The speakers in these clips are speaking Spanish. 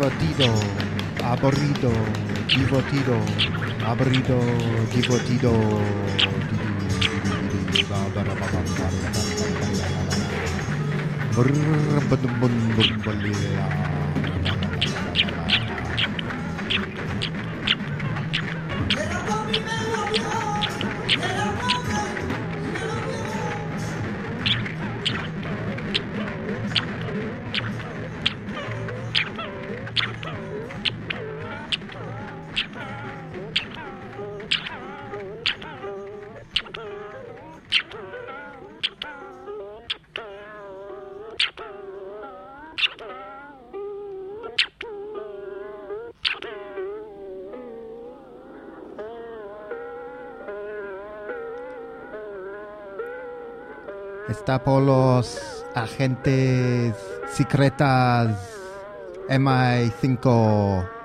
divertido, aburrido, divertido, aburrido, divertido. Está por los agentes secretas MI5.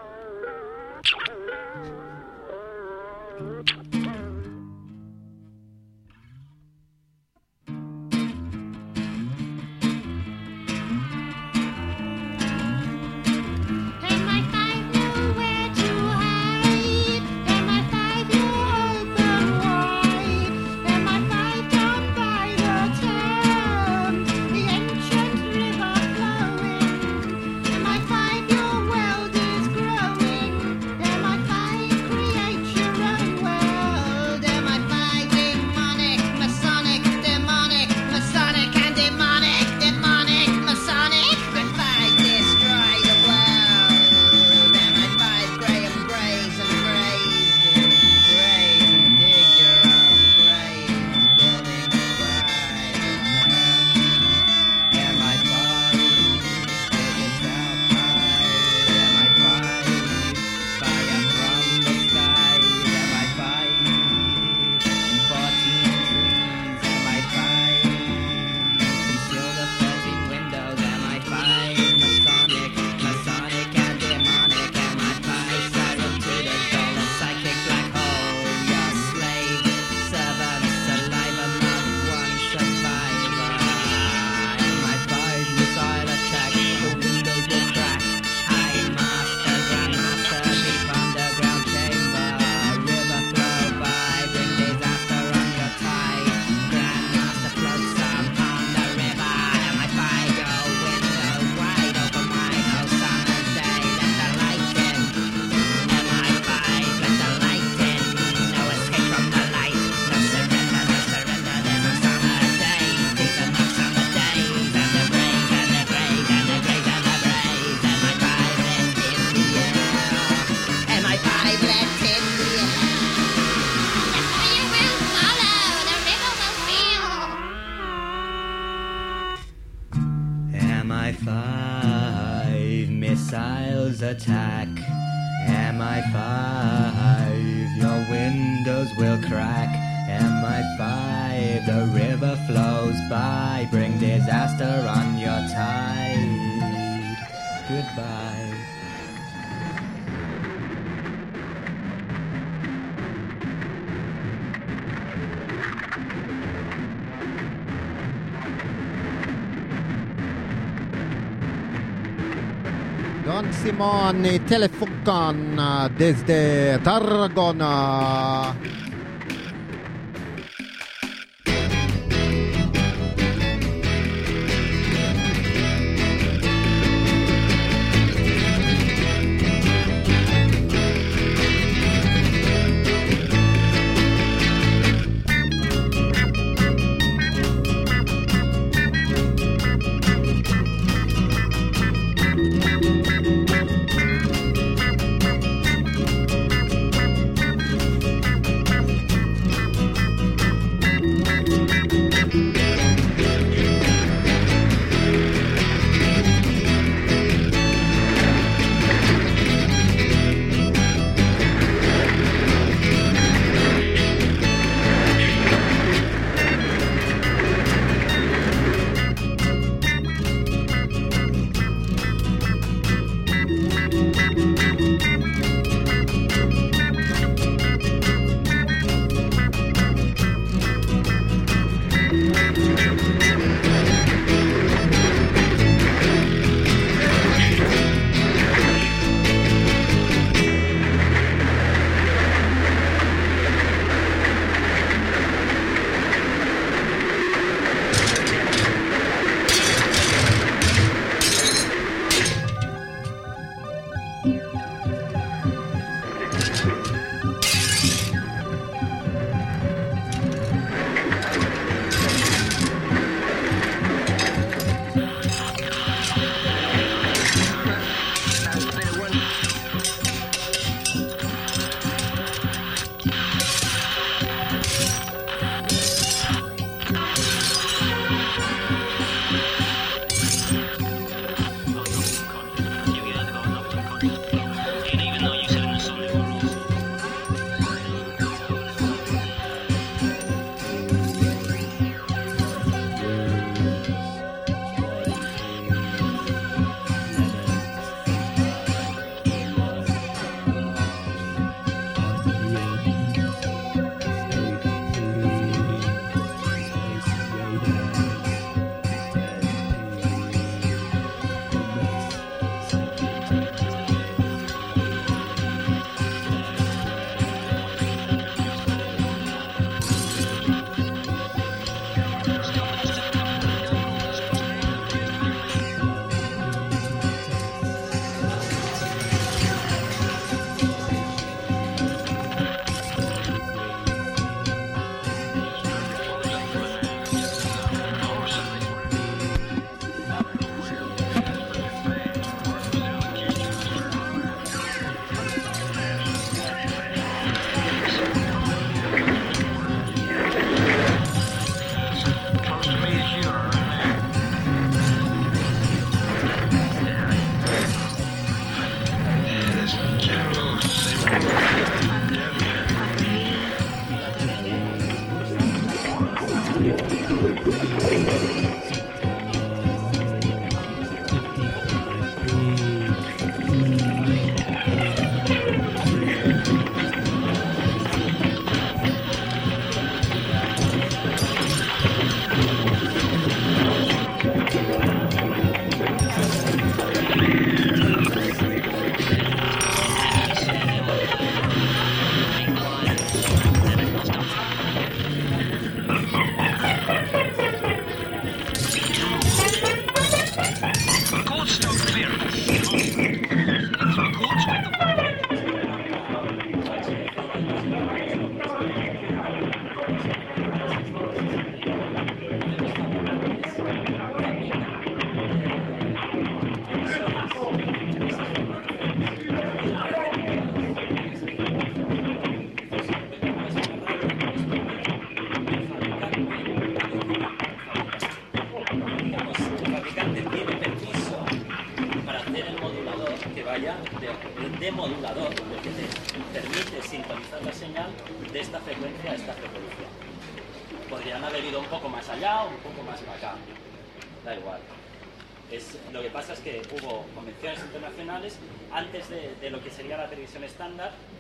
Simon y Telefunken desde Tarragona.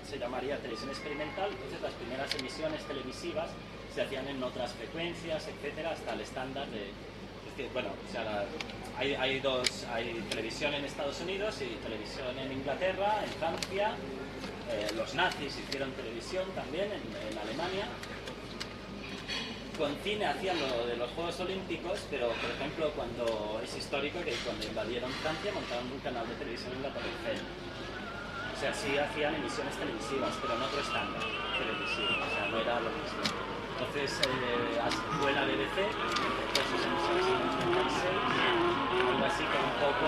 se llamaría televisión experimental, entonces las primeras emisiones televisivas se hacían en otras frecuencias, etcétera, hasta el estándar de... Bueno, o sea, hay, dos, hay televisión en Estados Unidos y televisión en Inglaterra, en Francia, eh, los nazis hicieron televisión también en, Alemania, con cine hacían lo de los Juegos Olímpicos, pero por ejemplo cuando es histórico que cuando invadieron Francia montaron un canal de televisión en la Torre Eiffel. O sea, sí hacían emisiones televisivas, pero en otro estándar televisivo, o sea, no era lo mismo. Entonces eh, fue la BBC, sus emisiones en el algo así que un poco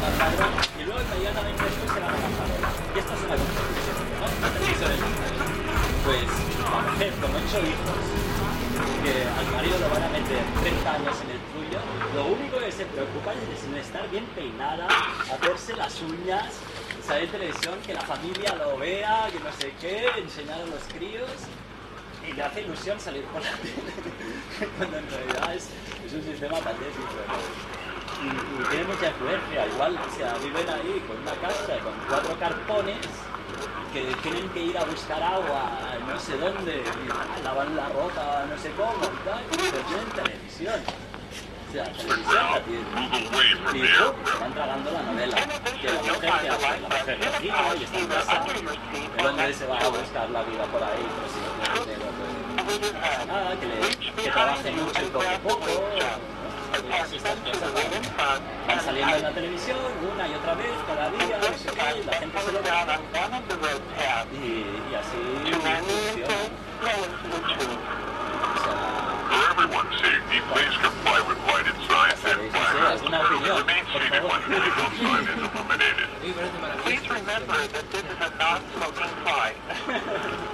y luego inmediatamente después se van a la farola. Y esto es una competición, ¿no? La Pues la mujer con ocho hijos, que al marido lo van a meter 30 años en el tuyo, lo único que se preocupa es estar bien peinada, hacerse las uñas, en televisión, que la familia lo vea, que no sé qué, enseñar a los críos. Y le hace ilusión salir por la tele, cuando en realidad es, es un sistema patético. Y, y tiene mucha influencia, igual, o sea, viven ahí con una casa, con cuatro carpones, que tienen que ir a buscar agua no sé dónde, y lavar la ropa no sé cómo, y tal, pero tienen televisión. O sea, televisión la tienen. Y van tragando la novela. Que la mujer que hace, la mujer cocina y está en casa. El hombre se va a buscar la vida por ahí, pero si no tiene dinero, pues nada, que, le, que trabaje mucho y cobre poco. Van saliendo en la televisión una y otra vez, cada día, no sé qué, la gente se lo. Y, y así Please remember that this is a non-smoking.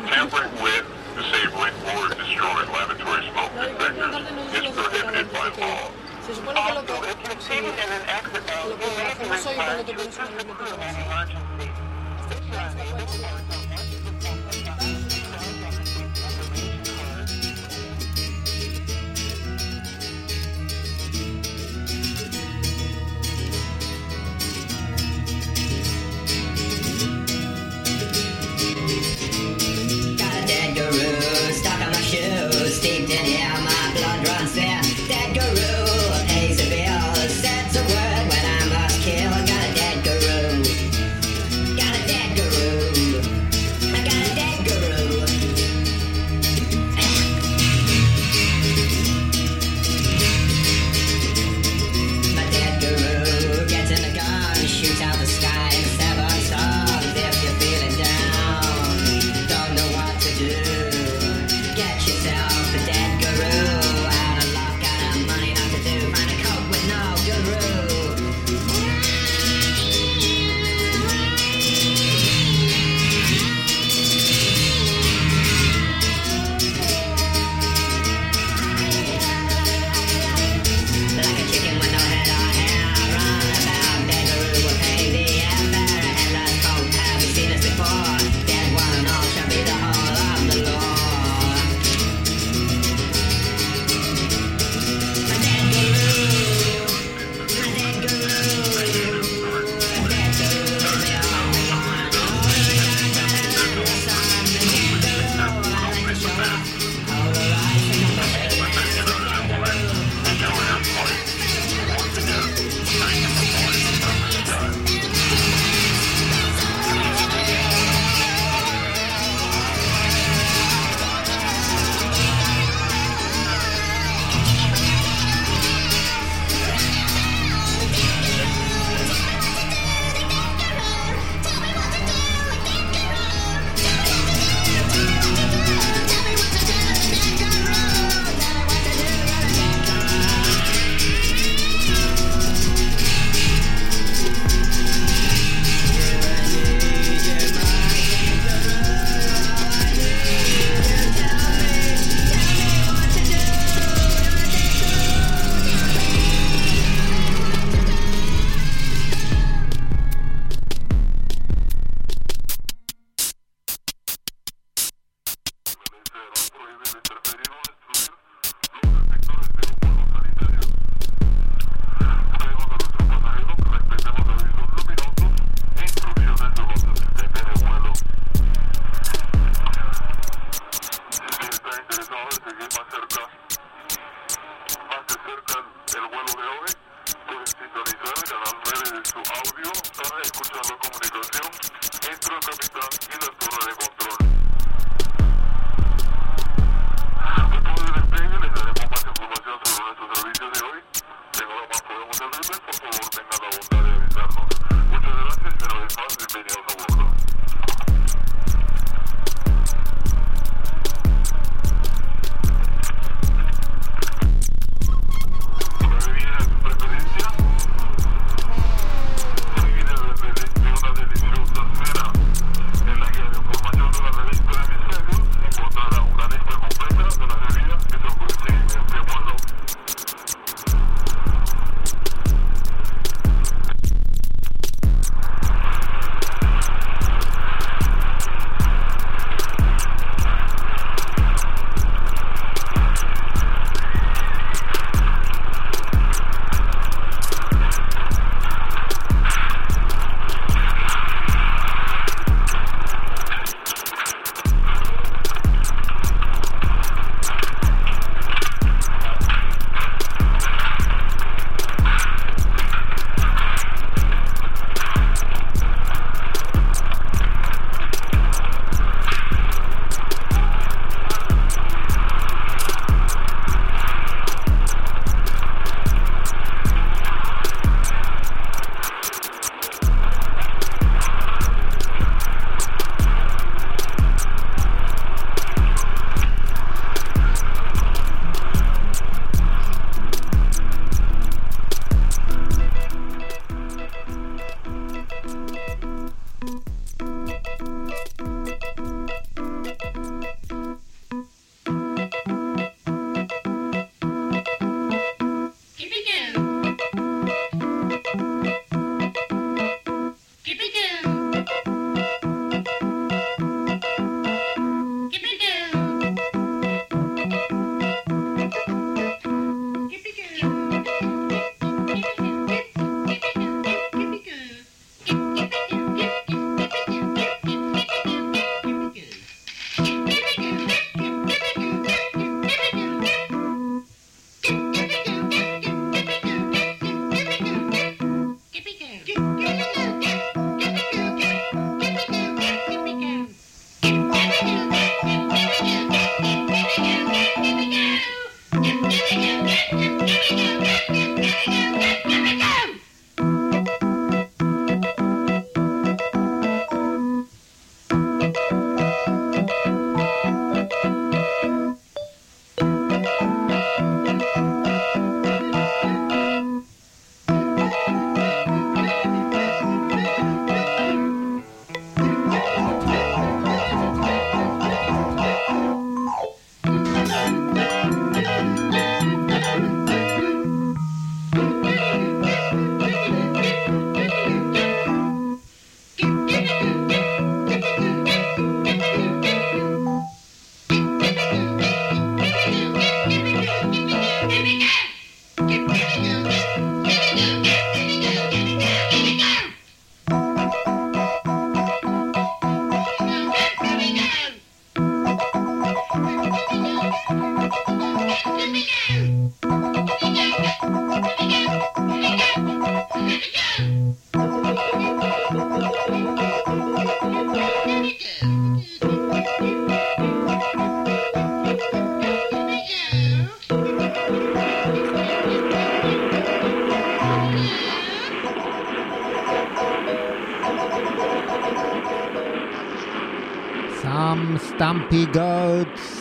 Tampering with, disabling, or destroying laboratory smoke detectors is prohibited by law. Se supone que lo que... Lo que hacemos hoy cuando te pones una guru, stuck on my shoes, steeped in hell.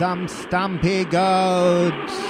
Some stumpy goats.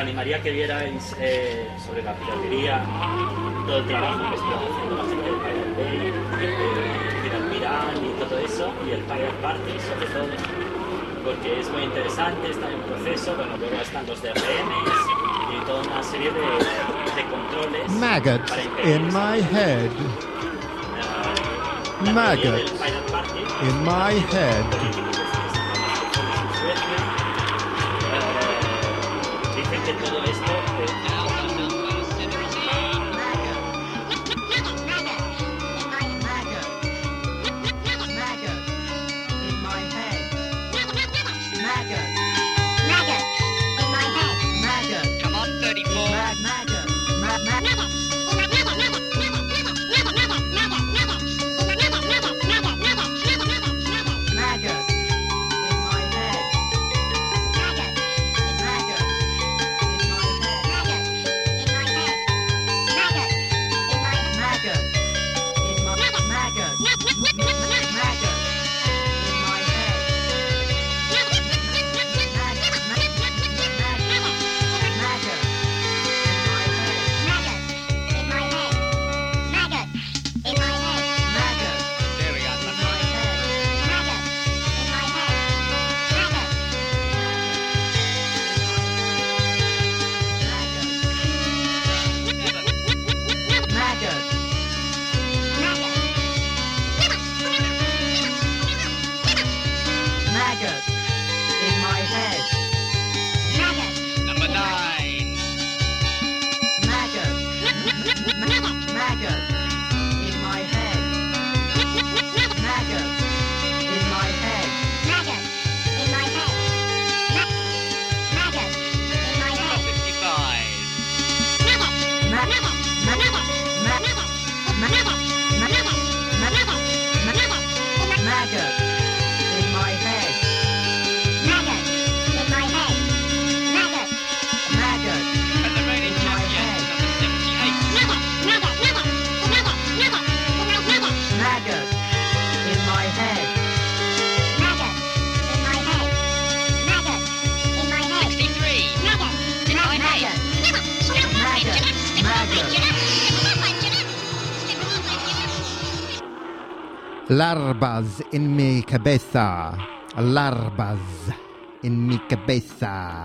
Animaría a que vierais eh, sobre la piratería todo el trabajo que está haciendo la gente del Pirate Bay, el Pirate y todo eso, y el Pirate Party sobre todo, porque es muy interesante, está en proceso, bueno, luego están los DRMs y toda una serie de, de controles. Maggots impedir in my head. Maggots. In my head. Larvas en mi cabeza. Larvas en mi cabeza.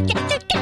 get, get, get.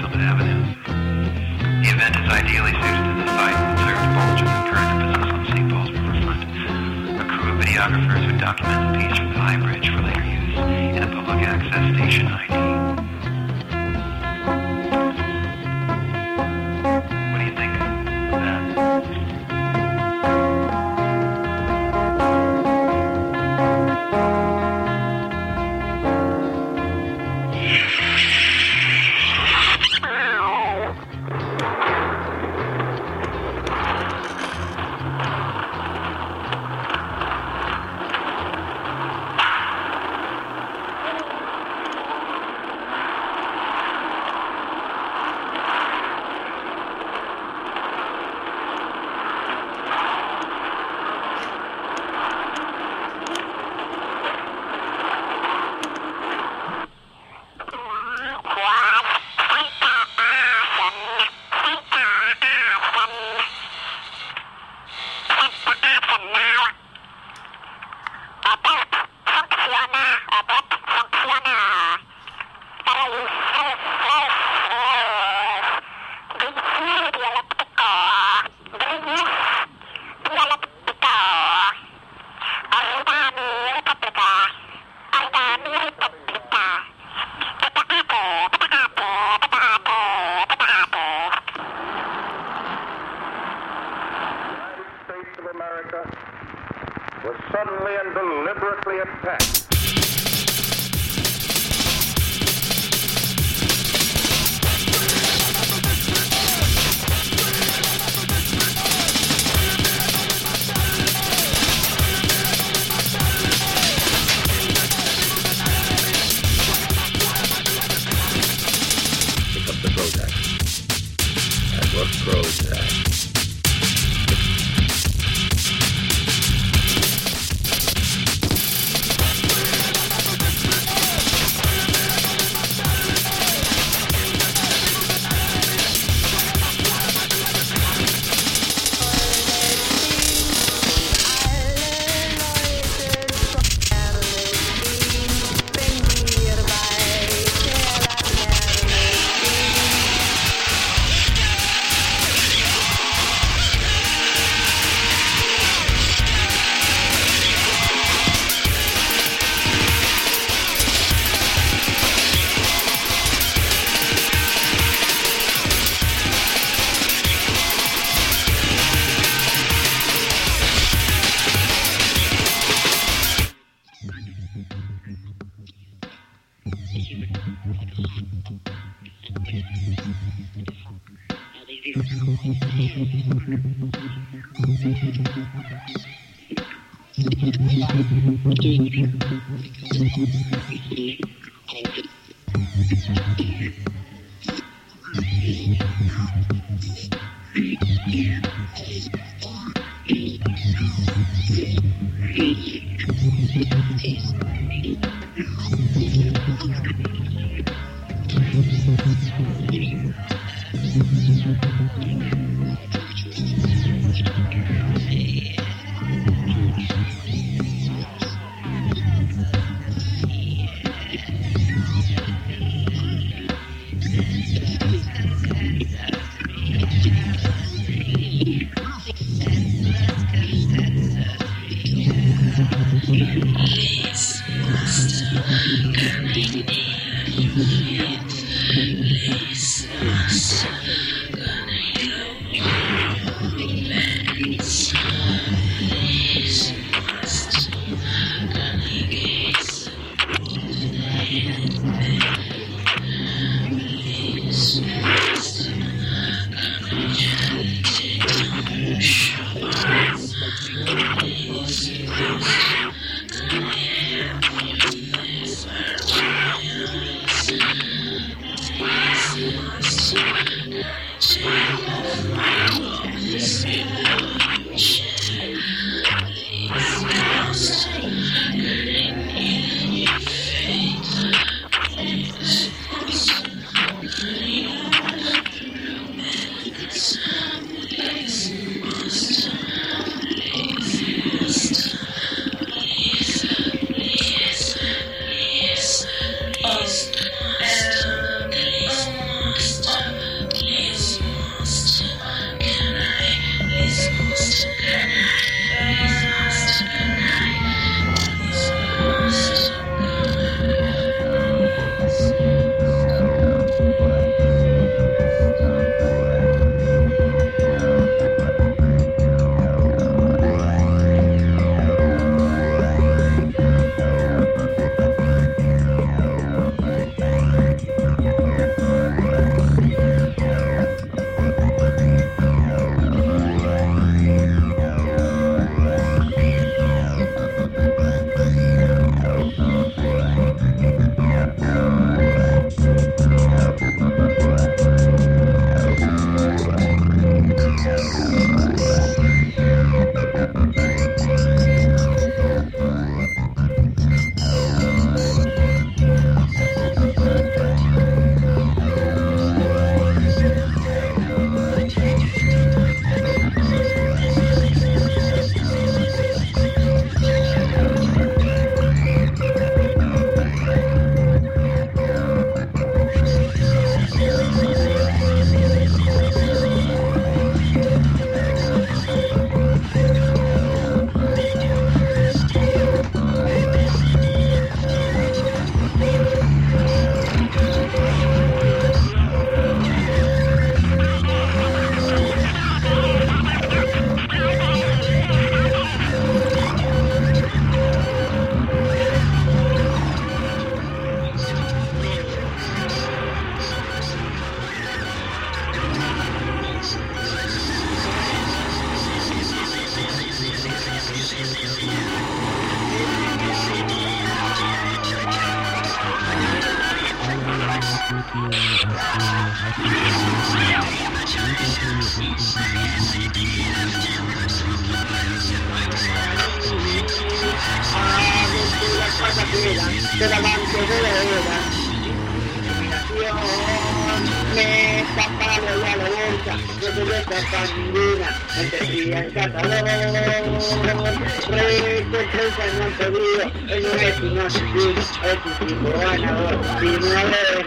Summit Avenue. The event is ideally suited to the site and serves Bolger the current emphasis on St. Paul's riverfront. A crew of videographers would document the piece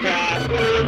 Música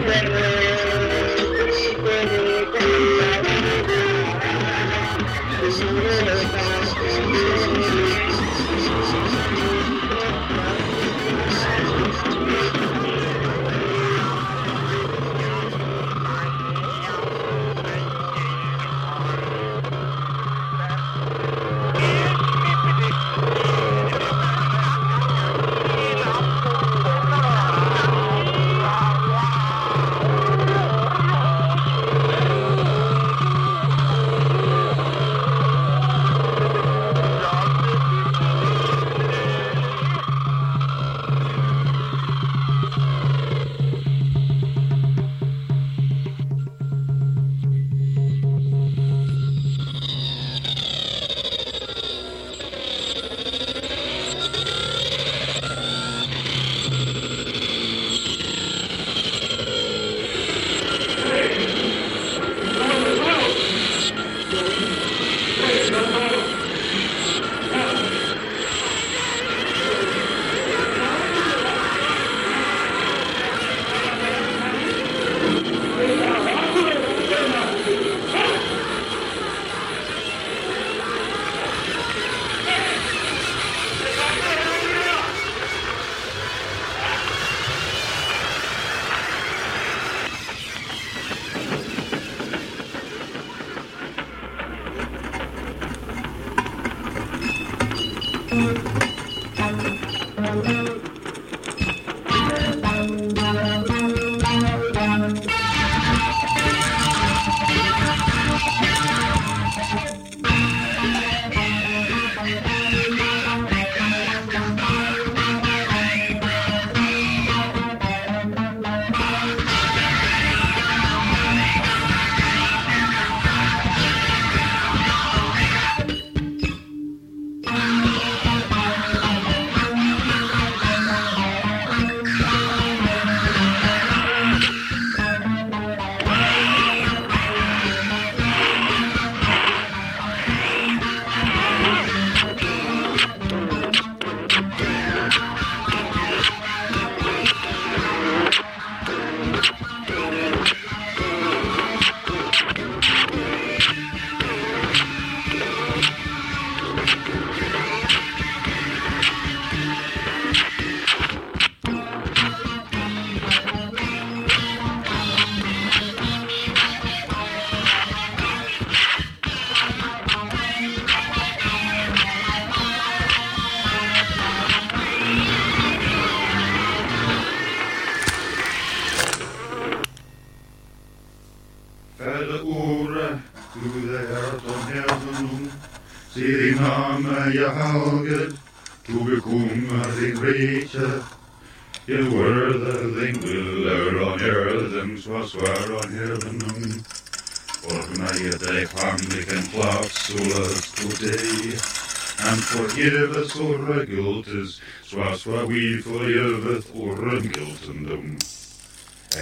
sorra guilt is, swa for we föröveth orren gultendom.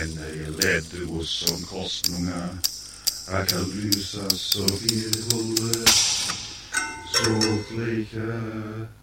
En när jag ledde oss som kostnunga, akalusa so evil, so clear.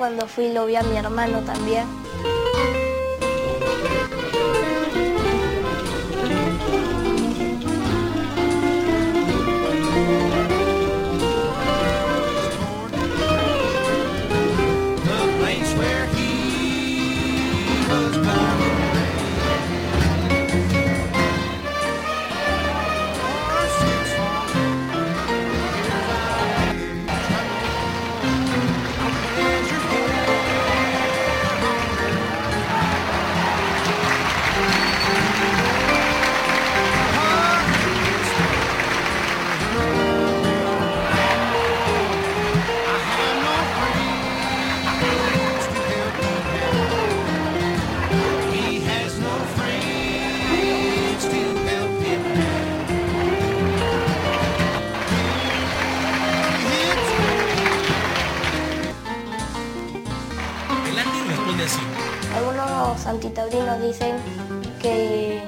Cuando fui lo vi a mi hermano también. Antitaurinos dicen que,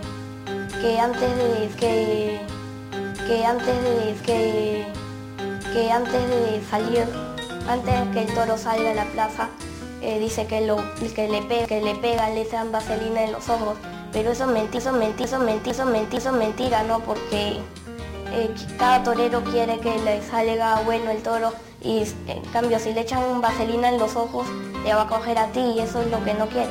que antes de que, que antes de que, que antes de salir, antes de que el toro salga a la plaza, eh, dice que, lo, que, le pega, que le pega, le vaselina en los ojos. Pero eso es mentira, eso es mentira, eso es mentira, eso es mentira, ¿no? Porque eh, cada torero quiere que le salga bueno el toro y en cambio si le echan vaselina en los ojos, le va a coger a ti y eso es lo que no quiere.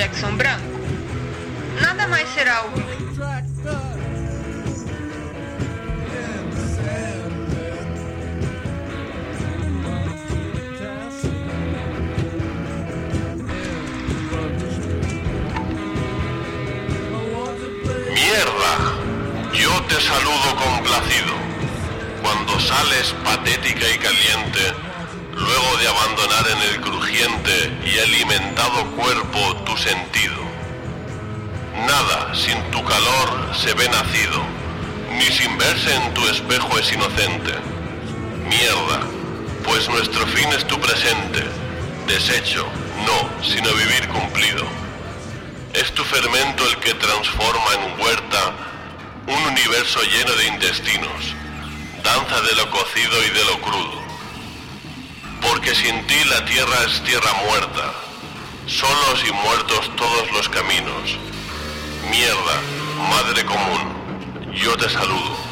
Jackson branco. Nada mais será o solos y muertos todos los caminos. Mierda, madre común, yo te saludo.